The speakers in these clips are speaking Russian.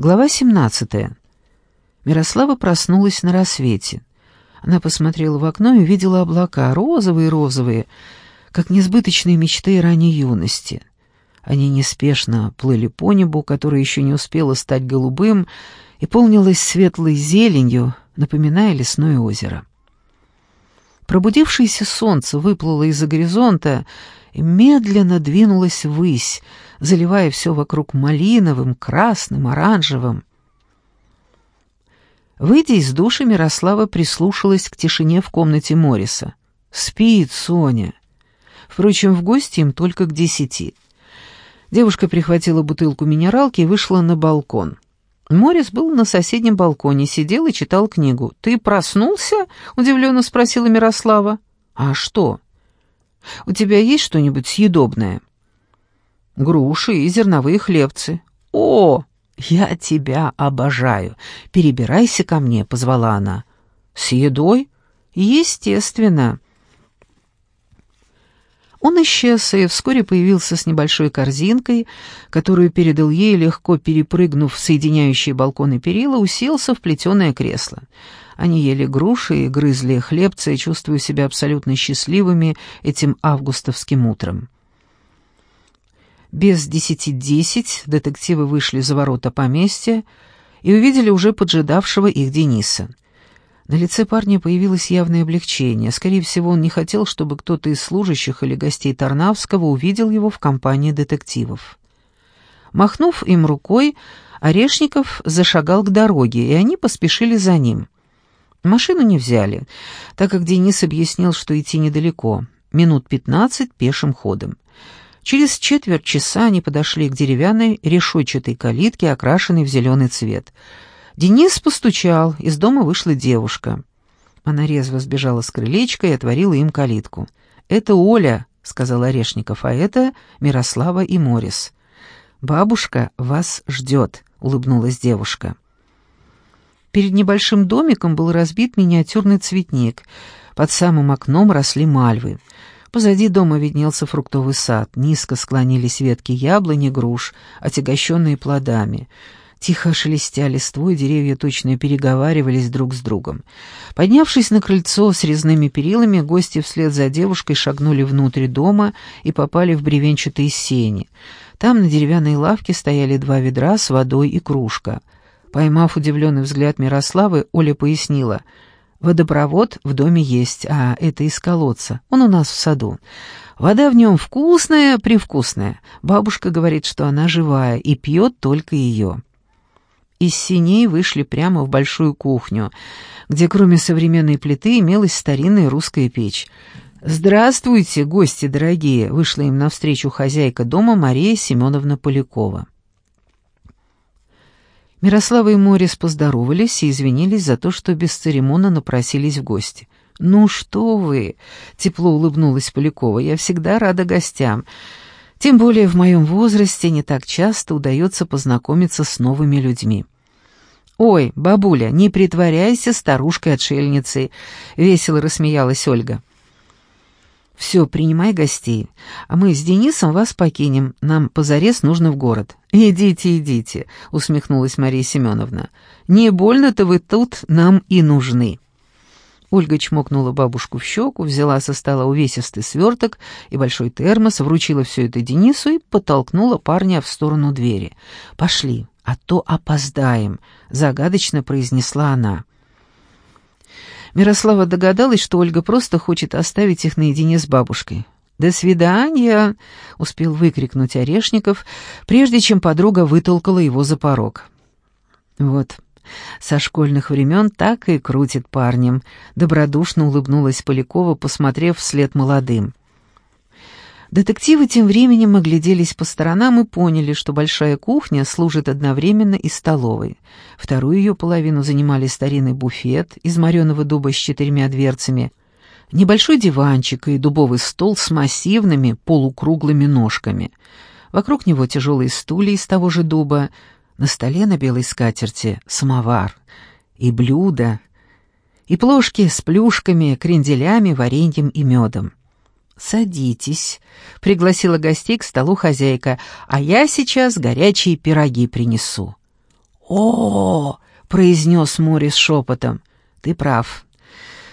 Глава 17. Мирослава проснулась на рассвете. Она посмотрела в окно и увидела облака, розовые-розовые, как несбыточные мечты ранней юности. Они неспешно плыли по небу, которое еще не успело стать голубым, и полнилось светлой зеленью, напоминая лесное озеро. Пробудившееся солнце выплыло из-за горизонта и медленно двинулось ввысь, заливая все вокруг малиновым, красным, оранжевым. Выйдя из души, Мирослава прислушалась к тишине в комнате Мориса. «Спит Соня». Впрочем, в гости им только к десяти. Девушка прихватила бутылку минералки и вышла на балкон. Морис был на соседнем балконе, сидел и читал книгу. «Ты проснулся?» — удивленно спросила Мирослава. «А что? У тебя есть что-нибудь съедобное?» «Груши и зерновые хлебцы». «О, я тебя обожаю! Перебирайся ко мне», — позвала она. «С едой?» «Естественно». Он исчез и вскоре появился с небольшой корзинкой, которую передал ей, легко перепрыгнув соединяющие балконы перила, уселся в плетеное кресло. Они ели груши и грызли хлебцы, чувствуя себя абсолютно счастливыми этим августовским утром. Без десяти десять детективы вышли за ворота поместья и увидели уже поджидавшего их Дениса. На лице парня появилось явное облегчение. Скорее всего, он не хотел, чтобы кто-то из служащих или гостей Тарнавского увидел его в компании детективов. Махнув им рукой, Орешников зашагал к дороге, и они поспешили за ним. Машину не взяли, так как Денис объяснил, что идти недалеко, минут пятнадцать пешим ходом. Через четверть часа они подошли к деревянной решетчатой калитке, окрашенной в зеленый цвет — Денис постучал, из дома вышла девушка. Она резво сбежала с крылечка и отворила им калитку. «Это Оля», — сказал Орешников, — «а это Мирослава и Морис». «Бабушка вас ждет», — улыбнулась девушка. Перед небольшим домиком был разбит миниатюрный цветник. Под самым окном росли мальвы. Позади дома виднелся фруктовый сад. Низко склонились ветки яблони, груш, отягощенные плодами. Тихо шелестя листвой, деревья точно переговаривались друг с другом. Поднявшись на крыльцо с резными перилами, гости вслед за девушкой шагнули внутрь дома и попали в бревенчатые сени. Там на деревянной лавке стояли два ведра с водой и кружка. Поймав удивленный взгляд Мирославы, Оля пояснила — Водопровод в доме есть, а это из колодца. Он у нас в саду. Вода в нем вкусная, привкусная. Бабушка говорит, что она живая и пьет только ее из синей вышли прямо в большую кухню, где кроме современной плиты имелась старинная русская печь. «Здравствуйте, гости дорогие!» — вышла им навстречу хозяйка дома Мария Семеновна Полякова. Мирослава и Морис поздоровались и извинились за то, что бесцеремонно напросились в гости. «Ну что вы!» — тепло улыбнулась Полякова. «Я всегда рада гостям. Тем более в моем возрасте не так часто удается познакомиться с новыми людьми. «Ой, бабуля, не притворяйся старушкой-отшельницей», — весело рассмеялась Ольга. «Все, принимай гостей, а мы с Денисом вас покинем, нам позарез нужно в город». «Идите, идите», — усмехнулась Мария Семеновна. «Не больно-то вы тут нам и нужны». Ольга чмокнула бабушку в щеку, взяла со стола увесистый сверток и большой термос, вручила все это Денису и подтолкнула парня в сторону двери. «Пошли, а то опоздаем», — загадочно произнесла она. Мирослава догадалась, что Ольга просто хочет оставить их наедине с бабушкой. «До свидания!» — успел выкрикнуть Орешников, прежде чем подруга вытолкала его за порог. «Вот, со школьных времен так и крутит парнем», — добродушно улыбнулась Полякова, посмотрев вслед молодым. Детективы тем временем огляделись по сторонам и поняли, что большая кухня служит одновременно и столовой. Вторую ее половину занимали старинный буфет из мореного дуба с четырьмя дверцами, небольшой диванчик и дубовый стол с массивными полукруглыми ножками. Вокруг него тяжелые стулья из того же дуба, на столе на белой скатерти самовар и блюда, и плошки с плюшками, кренделями, вареньем и медом. «Садитесь», — пригласила гостей к столу хозяйка, «а я сейчас горячие пироги принесу». о, -о, -о произнес Морис шепотом. «Ты прав.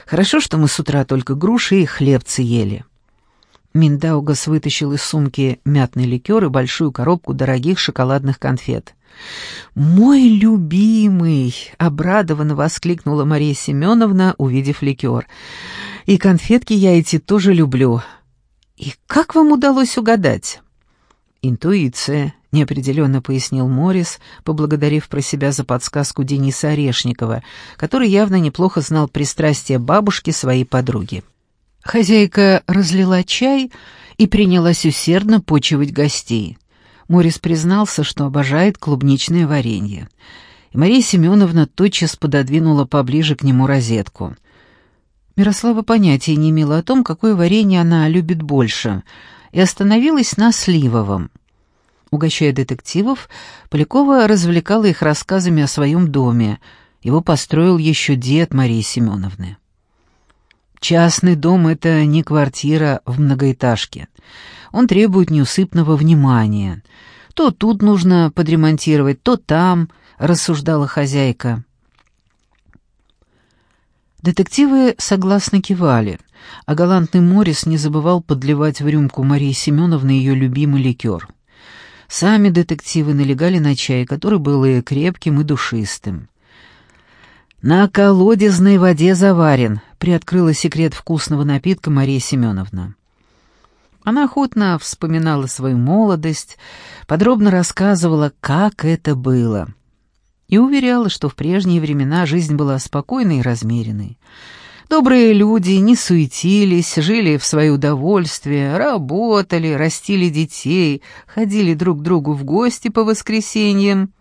Хорошо, что мы с утра только груши и хлебцы ели». Миндаугас вытащил из сумки мятный ликер и большую коробку дорогих шоколадных конфет. «Мой любимый!» — обрадованно воскликнула Мария Семеновна, увидев ликер. «И конфетки я эти тоже люблю. И как вам удалось угадать?» «Интуиция», — неопределенно пояснил Морис, поблагодарив про себя за подсказку Дениса Орешникова, который явно неплохо знал пристрастие бабушки своей подруги. Хозяйка разлила чай и принялась усердно почивать гостей. Морис признался, что обожает клубничное варенье. И Мария Семеновна тотчас пододвинула поближе к нему розетку. Мирослава понятия не имела о том, какое варенье она любит больше, и остановилась на сливовом. Угощая детективов, Полякова развлекала их рассказами о своем доме. Его построил еще дед Марии Семеновны. Частный дом — это не квартира в многоэтажке. Он требует неусыпного внимания. То тут нужно подремонтировать, то там, — рассуждала хозяйка. Детективы согласно кивали, а галантный Морис не забывал подливать в рюмку Марии Семеновны ее любимый ликер. Сами детективы налегали на чай, который был и крепким, и душистым. «На колодезной воде заварен», — приоткрыла секрет вкусного напитка Мария Семеновна. Она охотно вспоминала свою молодость, подробно рассказывала, как это было. И уверяла, что в прежние времена жизнь была спокойной и размеренной. Добрые люди не суетились, жили в свое удовольствие, работали, растили детей, ходили друг к другу в гости по воскресеньям,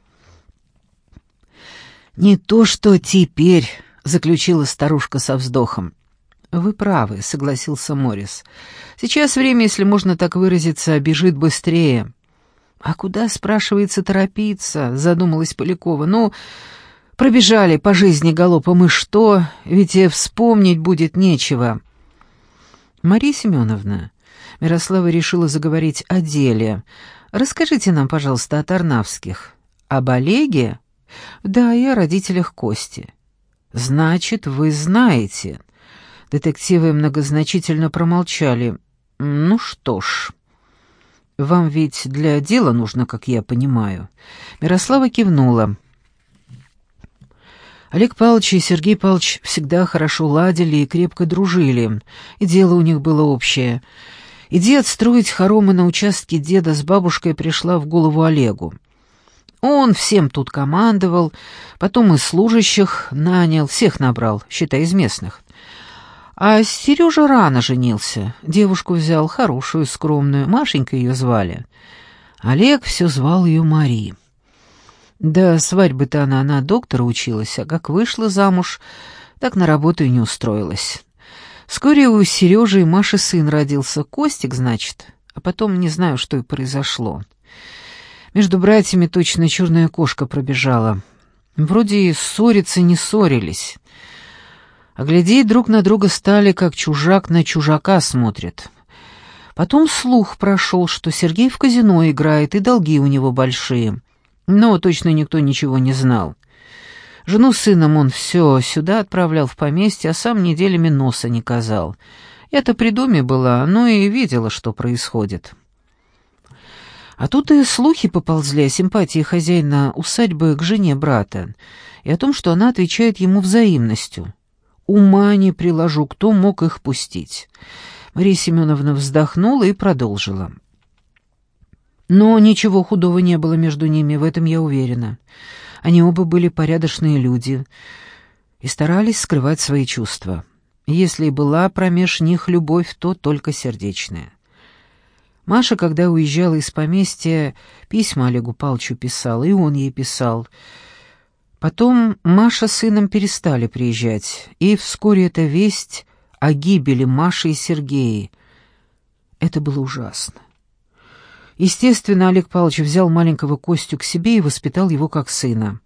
«Не то, что теперь», — заключила старушка со вздохом. «Вы правы», — согласился Морис. «Сейчас время, если можно так выразиться, бежит быстрее». «А куда, спрашивается, торопиться?» — задумалась Полякова. «Ну, пробежали по жизни галопом, и что? Ведь и вспомнить будет нечего». «Мария Семеновна», — Мирослава решила заговорить о деле. «Расскажите нам, пожалуйста, о Тарнавских. Об Олеге?» «Да, и о родителях Кости». «Значит, вы знаете». Детективы многозначительно промолчали. «Ну что ж...» «Вам ведь для дела нужно, как я понимаю». Мирослава кивнула. Олег Павлович и Сергей Павлович всегда хорошо ладили и крепко дружили, и дело у них было общее. Идея отстроить хоромы на участке деда с бабушкой пришла в голову Олегу. Он всем тут командовал, потом из служащих нанял, всех набрал, считай, из местных. А Сережа рано женился. Девушку взял хорошую, скромную, Машенька ее звали. Олег все звал ее Мари. Да свадьбы-то она на доктора училась, а как вышла замуж, так на работу и не устроилась. Вскоре у Сережи и Маши сын родился, Костик, значит, а потом не знаю, что и произошло. Между братьями точно черная кошка пробежала. Вроде и ссориться не ссорились. А глядеть друг на друга стали, как чужак на чужака смотрит. Потом слух прошел, что Сергей в казино играет, и долги у него большие. Но точно никто ничего не знал. Жену с сыном он все сюда отправлял в поместье, а сам неделями носа не казал. Я-то при доме была, но и видела, что происходит. А тут и слухи поползли о симпатии хозяина усадьбы к жене брата и о том, что она отвечает ему взаимностью. Ума не приложу, кто мог их пустить. Мария Семеновна вздохнула и продолжила. Но ничего худого не было между ними, в этом я уверена. Они оба были порядочные люди и старались скрывать свои чувства. Если и была промеж них любовь, то только сердечная. Маша, когда уезжала из поместья, письма Олегу Палчу писала, и он ей писал. Потом Маша с сыном перестали приезжать, и вскоре эта весть о гибели Маши и Сергея. Это было ужасно. Естественно, Олег Павлович взял маленького Костю к себе и воспитал его как сына.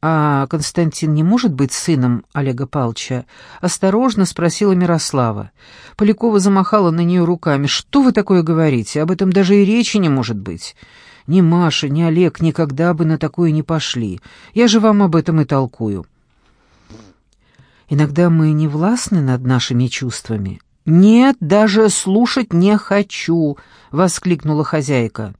«А Константин не может быть сыном Олега Павловича?» — осторожно спросила Мирослава. Полякова замахала на нее руками. «Что вы такое говорите? Об этом даже и речи не может быть. Ни Маша, ни Олег никогда бы на такое не пошли. Я же вам об этом и толкую. Иногда мы не властны над нашими чувствами. «Нет, даже слушать не хочу!» — воскликнула хозяйка.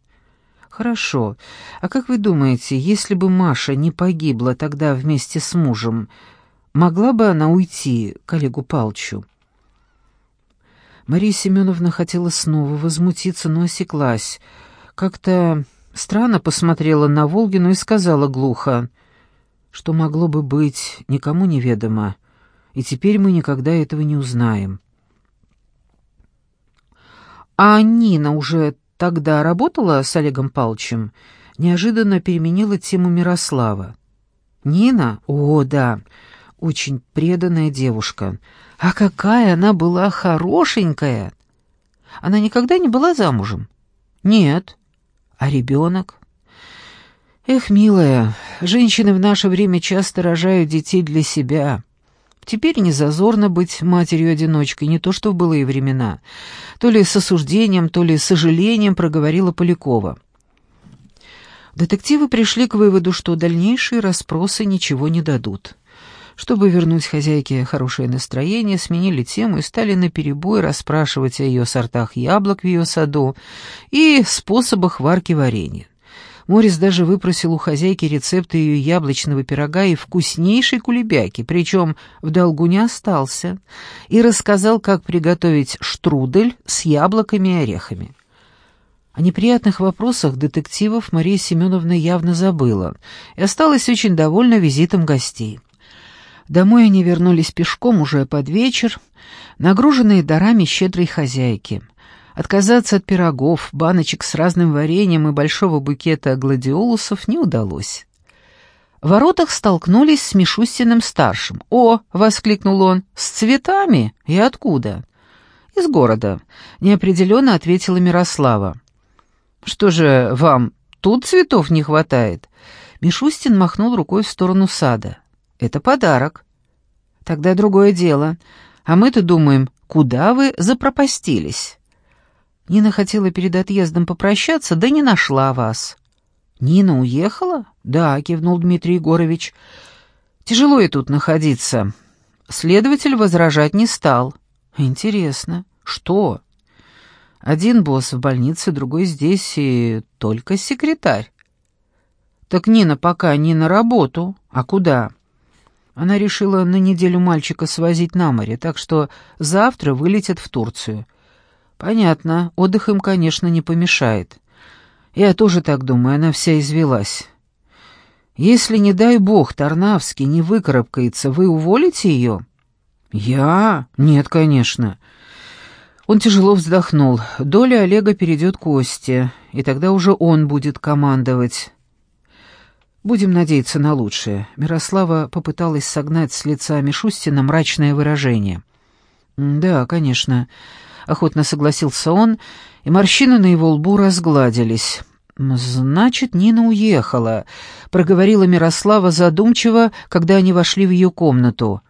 «Хорошо. А как вы думаете, если бы Маша не погибла тогда вместе с мужем, могла бы она уйти к Олегу Палчу?» Мария Семеновна хотела снова возмутиться, но осеклась. Как-то странно посмотрела на Волгину и сказала глухо, что могло бы быть, никому неведомо, и теперь мы никогда этого не узнаем. «А Нина уже тогда работала с Олегом Палчем?» Неожиданно переменила тему Мирослава. «Нина? О, да, очень преданная девушка. А какая она была хорошенькая! Она никогда не была замужем? Нет. А ребенок? Эх, милая, женщины в наше время часто рожают детей для себя. Теперь не зазорно быть матерью-одиночкой, не то что в былые времена. То ли с осуждением, то ли с сожалением проговорила Полякова. Детективы пришли к выводу, что дальнейшие расспросы ничего не дадут. Чтобы вернуть хозяйке хорошее настроение, сменили тему и стали наперебой расспрашивать о ее сортах яблок в ее саду и способах варки варенья. Морис даже выпросил у хозяйки рецепт ее яблочного пирога и вкуснейшей кулебяки, причем в долгу не остался, и рассказал, как приготовить штрудель с яблоками и орехами. О неприятных вопросах детективов Мария Семеновна явно забыла и осталась очень довольна визитом гостей. Домой они вернулись пешком уже под вечер, нагруженные дарами щедрой хозяйки. Отказаться от пирогов, баночек с разным вареньем и большого букета гладиолусов не удалось. В воротах столкнулись с Мишустиным-старшим. «О!» — воскликнул он. «С цветами? И откуда?» «Из города», — неопределенно ответила Мирослава. «Что же, вам тут цветов не хватает?» Мишустин махнул рукой в сторону сада. «Это подарок». «Тогда другое дело. А мы-то думаем, куда вы запропастились?» Нина хотела перед отъездом попрощаться, да не нашла вас». «Нина уехала?» «Да», — кивнул Дмитрий Егорович. «Тяжело и тут находиться». Следователь возражать не стал. «Интересно, что?» «Один босс в больнице, другой здесь, и только секретарь». «Так Нина пока не на работу. А куда?» Она решила на неделю мальчика свозить на море, так что завтра вылетит в Турцию. Понятно, отдых им, конечно, не помешает. Я тоже так думаю, она вся извелась. Если, не дай бог, Тарнавский не выкарабкается, вы уволите ее? Я? Нет, конечно. Он тяжело вздохнул. Доля Олега перейдет к Косте, и тогда уже он будет командовать. Будем надеяться на лучшее. Мирослава попыталась согнать с лица Мишустина мрачное выражение. «Да, конечно. — охотно согласился он, и морщины на его лбу разгладились. «Значит, Нина уехала», — проговорила Мирослава задумчиво, когда они вошли в ее комнату.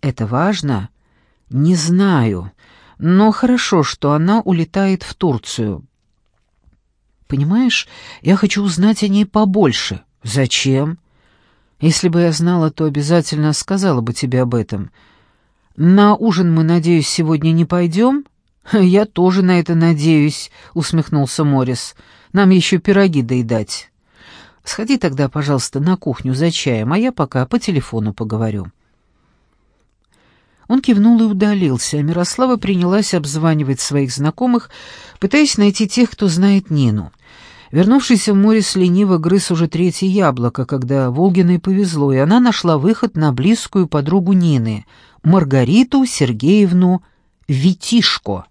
«Это важно?» «Не знаю, но хорошо, что она улетает в Турцию». «Понимаешь, я хочу узнать о ней побольше». «Зачем?» «Если бы я знала, то обязательно сказала бы тебе об этом. На ужин мы, надеюсь, сегодня не пойдем?» «Я тоже на это надеюсь», — усмехнулся Морис. «Нам еще пироги доедать. Сходи тогда, пожалуйста, на кухню за чаем, а я пока по телефону поговорю». Он кивнул и удалился, а Мирослава принялась обзванивать своих знакомых, пытаясь найти тех, кто знает Нину. Вернувшийся в Морис лениво грыз уже третье яблоко, когда Волгиной повезло, и она нашла выход на близкую подругу Нины, Маргариту Сергеевну Витишко.